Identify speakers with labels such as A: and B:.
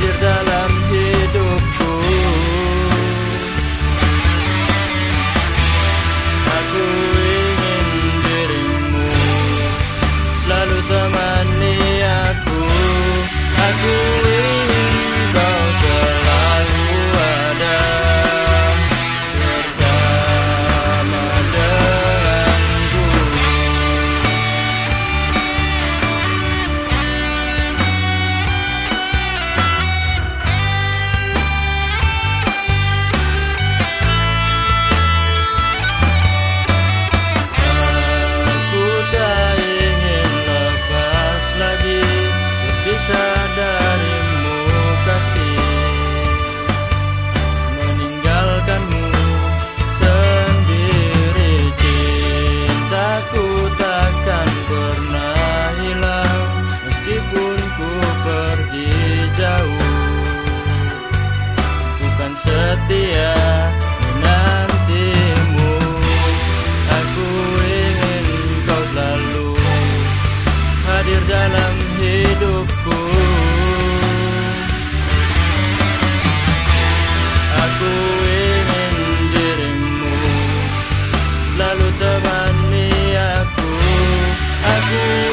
A: hadir dalam hidupku. Aku ingin dirimu selalu temani aku. Aku Lalu temani aku. Aku